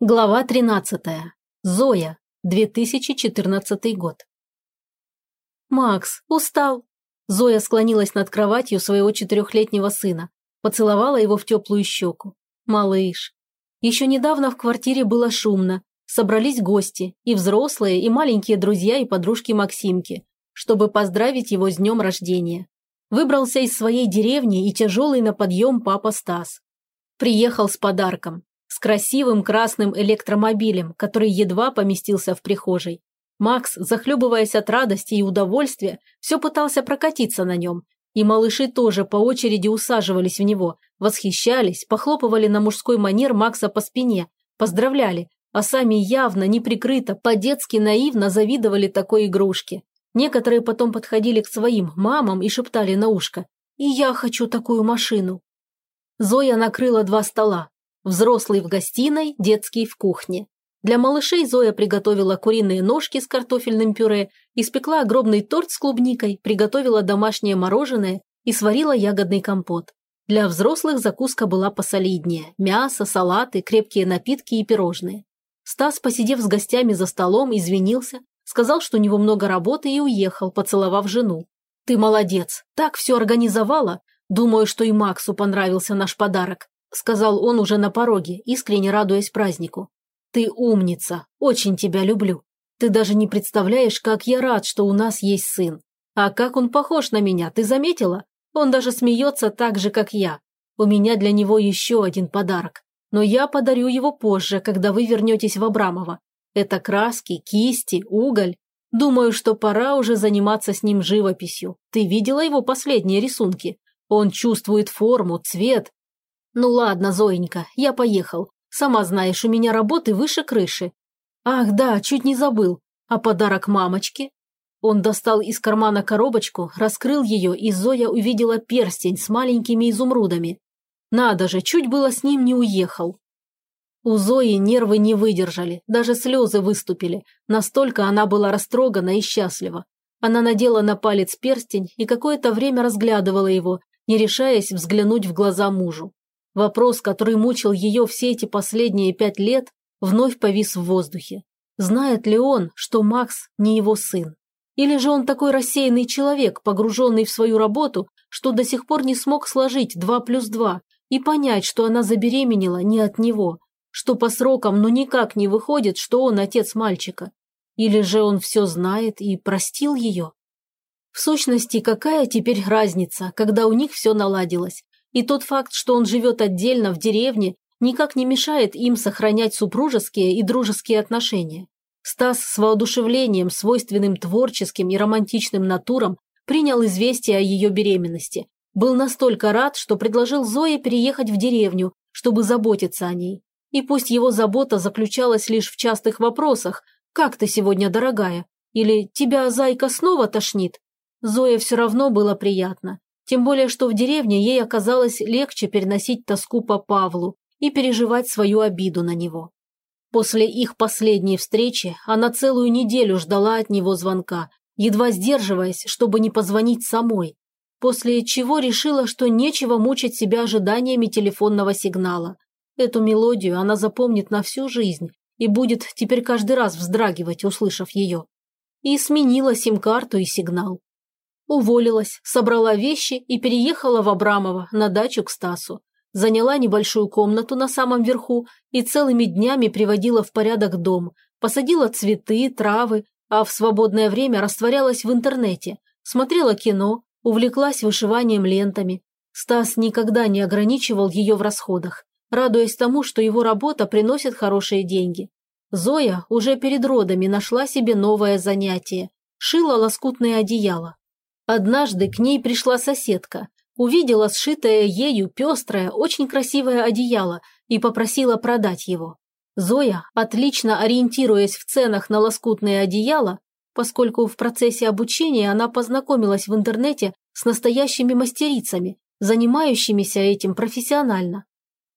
Глава 13. Зоя. 2014 год. «Макс, устал!» Зоя склонилась над кроватью своего четырехлетнего сына, поцеловала его в теплую щеку. «Малыш!» Еще недавно в квартире было шумно, собрались гости, и взрослые, и маленькие друзья и подружки Максимки, чтобы поздравить его с днем рождения. Выбрался из своей деревни и тяжелый на подъем папа Стас. Приехал с подарком, с красивым красным электромобилем, который едва поместился в прихожей. Макс, захлебываясь от радости и удовольствия, все пытался прокатиться на нем. И малыши тоже по очереди усаживались в него, восхищались, похлопывали на мужской манер Макса по спине, поздравляли, а сами явно, неприкрыто, по-детски наивно завидовали такой игрушке. Некоторые потом подходили к своим мамам и шептали на ушко «И я хочу такую машину». Зоя накрыла два стола, Взрослый в гостиной, детский в кухне. Для малышей Зоя приготовила куриные ножки с картофельным пюре, испекла огромный торт с клубникой, приготовила домашнее мороженое и сварила ягодный компот. Для взрослых закуска была посолиднее – мясо, салаты, крепкие напитки и пирожные. Стас, посидев с гостями за столом, извинился, сказал, что у него много работы и уехал, поцеловав жену. «Ты молодец, так все организовала. Думаю, что и Максу понравился наш подарок сказал он уже на пороге, искренне радуясь празднику. «Ты умница, очень тебя люблю. Ты даже не представляешь, как я рад, что у нас есть сын. А как он похож на меня, ты заметила? Он даже смеется так же, как я. У меня для него еще один подарок. Но я подарю его позже, когда вы вернетесь в Абрамово. Это краски, кисти, уголь. Думаю, что пора уже заниматься с ним живописью. Ты видела его последние рисунки? Он чувствует форму, цвет, «Ну ладно, Зоенька, я поехал. Сама знаешь, у меня работы выше крыши». «Ах, да, чуть не забыл. А подарок мамочке?» Он достал из кармана коробочку, раскрыл ее, и Зоя увидела перстень с маленькими изумрудами. Надо же, чуть было с ним не уехал. У Зои нервы не выдержали, даже слезы выступили. Настолько она была растрогана и счастлива. Она надела на палец перстень и какое-то время разглядывала его, не решаясь взглянуть в глаза мужу. Вопрос, который мучил ее все эти последние пять лет, вновь повис в воздухе. Знает ли он, что Макс не его сын? Или же он такой рассеянный человек, погруженный в свою работу, что до сих пор не смог сложить два плюс два и понять, что она забеременела не от него, что по срокам ну никак не выходит, что он отец мальчика? Или же он все знает и простил ее? В сущности, какая теперь разница, когда у них все наладилось? И тот факт, что он живет отдельно в деревне, никак не мешает им сохранять супружеские и дружеские отношения. Стас с воодушевлением, свойственным творческим и романтичным натурам, принял известие о ее беременности. Был настолько рад, что предложил Зое переехать в деревню, чтобы заботиться о ней. И пусть его забота заключалась лишь в частых вопросах «Как ты сегодня, дорогая?» или «Тебя, зайка, снова тошнит?» Зое все равно было приятно. Тем более, что в деревне ей оказалось легче переносить тоску по Павлу и переживать свою обиду на него. После их последней встречи она целую неделю ждала от него звонка, едва сдерживаясь, чтобы не позвонить самой, после чего решила, что нечего мучить себя ожиданиями телефонного сигнала. Эту мелодию она запомнит на всю жизнь и будет теперь каждый раз вздрагивать, услышав ее. И сменила сим-карту и сигнал. Уволилась, собрала вещи и переехала в Абрамово на дачу к Стасу. Заняла небольшую комнату на самом верху и целыми днями приводила в порядок дом, посадила цветы, травы, а в свободное время растворялась в интернете, смотрела кино, увлеклась вышиванием лентами. Стас никогда не ограничивал ее в расходах, радуясь тому, что его работа приносит хорошие деньги. Зоя уже перед родами нашла себе новое занятие – шила лоскутное одеяло. Однажды к ней пришла соседка, увидела сшитое ею пестрое, очень красивое одеяло и попросила продать его. Зоя, отлично ориентируясь в ценах на лоскутное одеяло, поскольку в процессе обучения она познакомилась в интернете с настоящими мастерицами, занимающимися этим профессионально.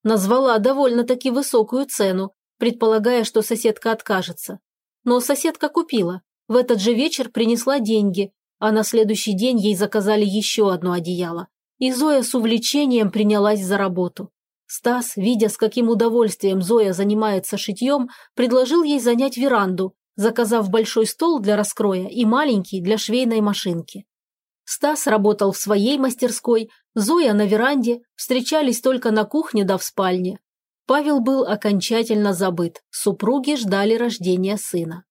Назвала довольно-таки высокую цену, предполагая, что соседка откажется. Но соседка купила. В этот же вечер принесла деньги, а на следующий день ей заказали еще одно одеяло, и Зоя с увлечением принялась за работу. Стас, видя, с каким удовольствием Зоя занимается шитьем, предложил ей занять веранду, заказав большой стол для раскроя и маленький для швейной машинки. Стас работал в своей мастерской, Зоя на веранде, встречались только на кухне да в спальне. Павел был окончательно забыт, супруги ждали рождения сына.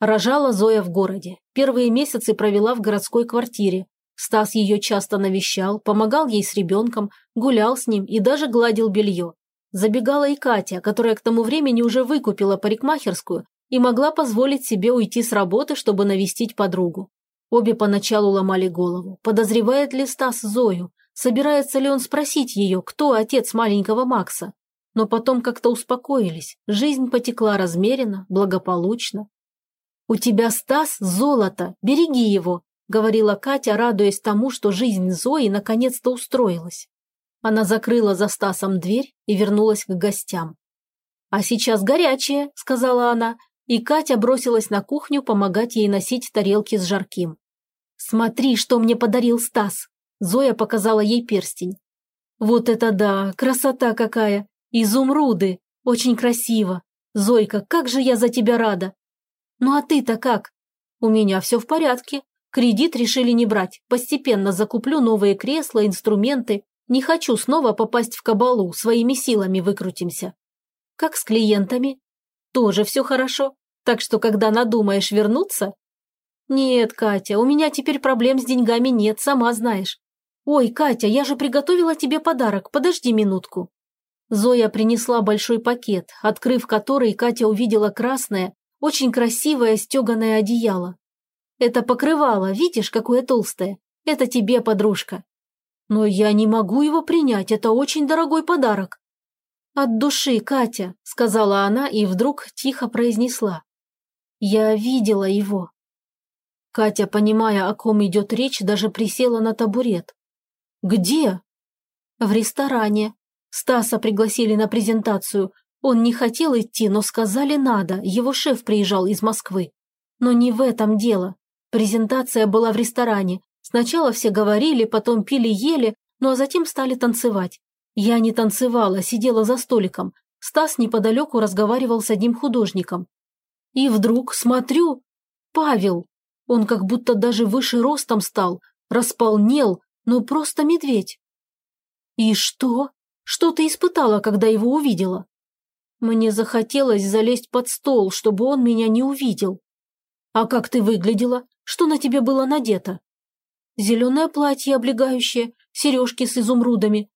Рожала Зоя в городе, первые месяцы провела в городской квартире. Стас ее часто навещал, помогал ей с ребенком, гулял с ним и даже гладил белье. Забегала и Катя, которая к тому времени уже выкупила парикмахерскую и могла позволить себе уйти с работы, чтобы навестить подругу. Обе поначалу ломали голову. Подозревает ли Стас Зою? Собирается ли он спросить ее, кто отец маленького Макса? Но потом как-то успокоились. Жизнь потекла размеренно, благополучно. «У тебя, Стас, золото, береги его», – говорила Катя, радуясь тому, что жизнь Зои наконец-то устроилась. Она закрыла за Стасом дверь и вернулась к гостям. «А сейчас горячее», – сказала она, и Катя бросилась на кухню помогать ей носить тарелки с жарким. «Смотри, что мне подарил Стас!» Зоя показала ей перстень. «Вот это да! Красота какая! Изумруды! Очень красиво! Зойка, как же я за тебя рада! Ну а ты-то как? У меня все в порядке. Кредит решили не брать. Постепенно закуплю новые кресла, инструменты. Не хочу снова попасть в кабалу, своими силами выкрутимся. Как с клиентами? Тоже все хорошо. Так что, когда надумаешь вернуться, «Нет, Катя, у меня теперь проблем с деньгами нет, сама знаешь. Ой, Катя, я же приготовила тебе подарок, подожди минутку». Зоя принесла большой пакет, открыв который, Катя увидела красное, очень красивое стеганое одеяло. «Это покрывало, видишь, какое толстое? Это тебе, подружка». «Но я не могу его принять, это очень дорогой подарок». «От души, Катя», — сказала она и вдруг тихо произнесла. «Я видела его». Катя, понимая, о ком идет речь, даже присела на табурет. «Где?» «В ресторане. Стаса пригласили на презентацию. Он не хотел идти, но сказали надо, его шеф приезжал из Москвы. Но не в этом дело. Презентация была в ресторане. Сначала все говорили, потом пили-ели, ну а затем стали танцевать. Я не танцевала, сидела за столиком. Стас неподалеку разговаривал с одним художником. И вдруг смотрю, Павел, он как будто даже выше ростом стал, располнел, ну просто медведь. И что? Что ты испытала, когда его увидела? Мне захотелось залезть под стол, чтобы он меня не увидел. А как ты выглядела? Что на тебе было надето? Зеленое платье облегающее, сережки с изумрудами.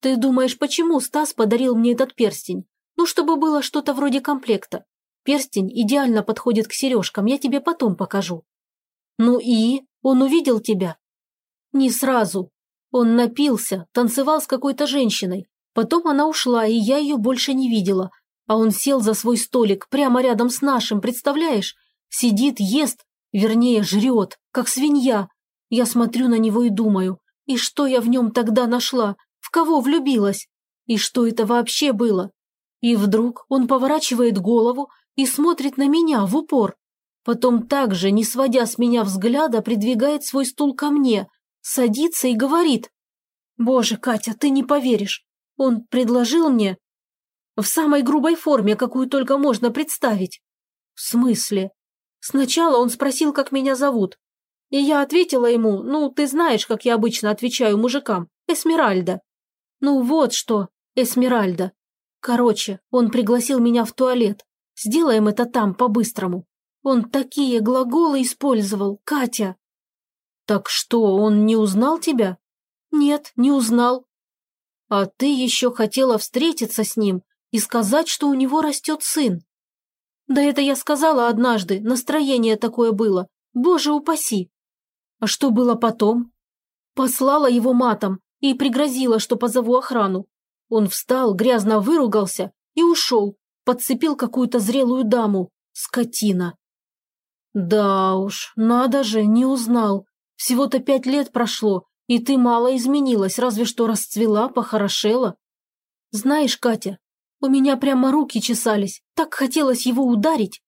Ты думаешь, почему Стас подарил мне этот перстень? Ну, чтобы было что-то вроде комплекта. Перстень идеально подходит к сережкам, я тебе потом покажу. «Ну и? Он увидел тебя?» «Не сразу. Он напился, танцевал с какой-то женщиной. Потом она ушла, и я ее больше не видела. А он сел за свой столик прямо рядом с нашим, представляешь? Сидит, ест, вернее, жрет, как свинья. Я смотрю на него и думаю, и что я в нем тогда нашла? В кого влюбилась? И что это вообще было? И вдруг он поворачивает голову и смотрит на меня в упор. Потом также, не сводя с меня взгляда, придвигает свой стул ко мне, садится и говорит. «Боже, Катя, ты не поверишь. Он предложил мне в самой грубой форме, какую только можно представить». «В смысле?» Сначала он спросил, как меня зовут. И я ответила ему, ну, ты знаешь, как я обычно отвечаю мужикам, Эсмеральда. Ну вот что, Эсмеральда. Короче, он пригласил меня в туалет. Сделаем это там, по-быстрому. Он такие глаголы использовал, Катя. Так что, он не узнал тебя? Нет, не узнал. А ты еще хотела встретиться с ним и сказать, что у него растет сын. Да это я сказала однажды, настроение такое было. Боже упаси. А что было потом? Послала его матом и пригрозила, что позову охрану. Он встал, грязно выругался и ушел, подцепил какую-то зрелую даму. Скотина. «Да уж, надо же, не узнал. Всего-то пять лет прошло, и ты мало изменилась, разве что расцвела, похорошела. Знаешь, Катя, у меня прямо руки чесались, так хотелось его ударить.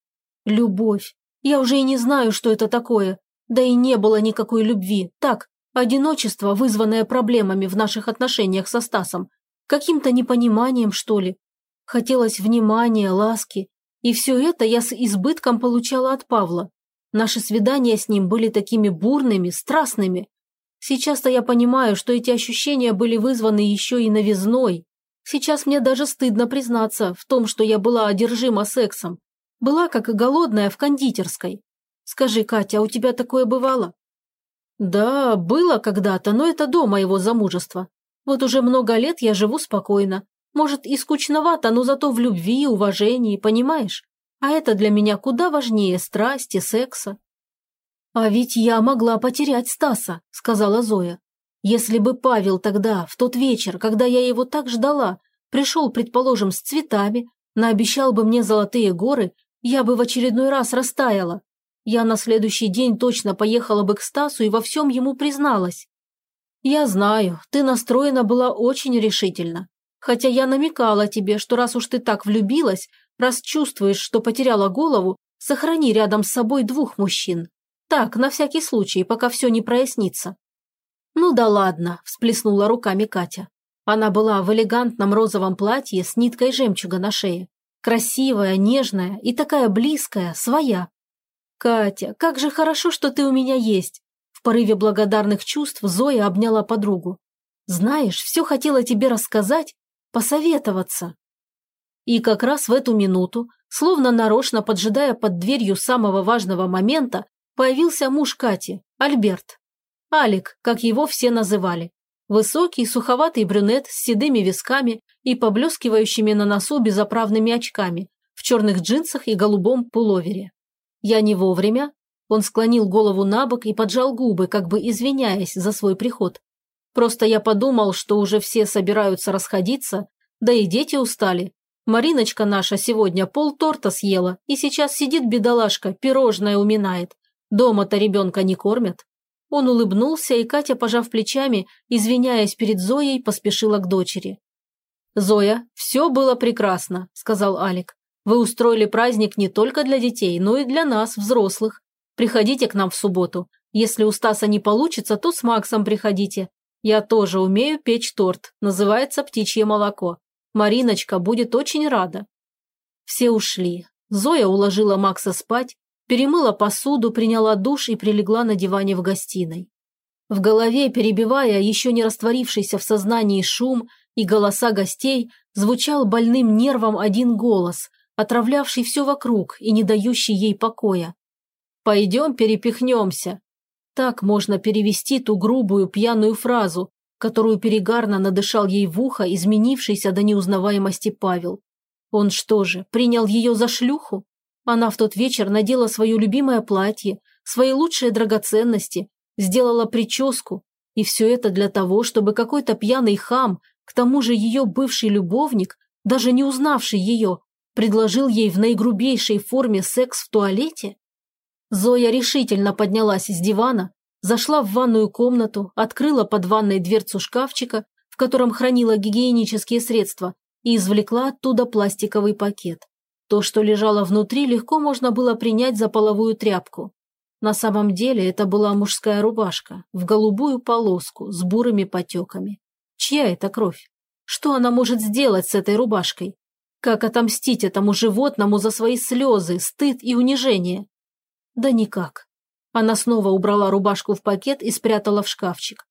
Любовь. Я уже и не знаю, что это такое. Да и не было никакой любви. Так, одиночество, вызванное проблемами в наших отношениях со Стасом. каким-то непониманием, что ли. Хотелось внимания, ласки, и все это я с избытком получала от Павла. Наши свидания с ним были такими бурными, страстными. Сейчас-то я понимаю, что эти ощущения были вызваны еще и новизной. Сейчас мне даже стыдно признаться в том, что я была одержима сексом. Была как и голодная в кондитерской. Скажи, Катя, а у тебя такое бывало? Да, было когда-то, но это до моего замужества. Вот уже много лет я живу спокойно. Может, и скучновато, но зато в любви, уважении, понимаешь? А это для меня куда важнее страсти, секса. «А ведь я могла потерять Стаса», – сказала Зоя. «Если бы Павел тогда, в тот вечер, когда я его так ждала, пришел, предположим, с цветами, наобещал бы мне золотые горы, я бы в очередной раз растаяла. Я на следующий день точно поехала бы к Стасу и во всем ему призналась. Я знаю, ты настроена была очень решительно. Хотя я намекала тебе, что раз уж ты так влюбилась, раз чувствуешь, что потеряла голову, сохрани рядом с собой двух мужчин. Так, на всякий случай, пока все не прояснится. Ну да ладно, всплеснула руками Катя. Она была в элегантном розовом платье с ниткой жемчуга на шее. Красивая, нежная и такая близкая, своя. «Катя, как же хорошо, что ты у меня есть!» В порыве благодарных чувств Зоя обняла подругу. «Знаешь, все хотела тебе рассказать, посоветоваться». И как раз в эту минуту, словно нарочно поджидая под дверью самого важного момента, появился муж Кати, Альберт. Алик, как его все называли. Высокий, суховатый брюнет с седыми висками и поблескивающими на носу безоправными очками, в черных джинсах и голубом пуловере. Я не вовремя. Он склонил голову на бок и поджал губы, как бы извиняясь за свой приход. Просто я подумал, что уже все собираются расходиться, да и дети устали. Мариночка наша сегодня пол торта съела, и сейчас сидит бедолашка, пирожное уминает. Дома-то ребенка не кормят. Он улыбнулся, и Катя, пожав плечами, извиняясь перед Зоей, поспешила к дочери. «Зоя, все было прекрасно», – сказал Алик. Вы устроили праздник не только для детей, но и для нас, взрослых. Приходите к нам в субботу. Если у Стаса не получится, то с Максом приходите. Я тоже умею печь торт. Называется птичье молоко. Мариночка будет очень рада». Все ушли. Зоя уложила Макса спать, перемыла посуду, приняла душ и прилегла на диване в гостиной. В голове, перебивая еще не растворившийся в сознании шум и голоса гостей, звучал больным нервом один голос, отравлявший все вокруг и не дающий ей покоя. «Пойдем перепихнемся». Так можно перевести ту грубую пьяную фразу, которую перегарно надышал ей в ухо изменившийся до неузнаваемости Павел. Он что же, принял ее за шлюху? Она в тот вечер надела свое любимое платье, свои лучшие драгоценности, сделала прическу, и все это для того, чтобы какой-то пьяный хам, к тому же ее бывший любовник, даже не узнавший ее, Предложил ей в наигрубейшей форме секс в туалете? Зоя решительно поднялась с дивана, зашла в ванную комнату, открыла под ванной дверцу шкафчика, в котором хранила гигиенические средства, и извлекла оттуда пластиковый пакет. То, что лежало внутри, легко можно было принять за половую тряпку. На самом деле это была мужская рубашка, в голубую полоску, с бурыми потеками. Чья это кровь? Что она может сделать с этой рубашкой? Как отомстить этому животному за свои слезы, стыд и унижение? Да никак. Она снова убрала рубашку в пакет и спрятала в шкафчик.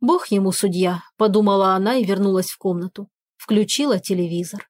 «Бог ему судья», – подумала она и вернулась в комнату. Включила телевизор.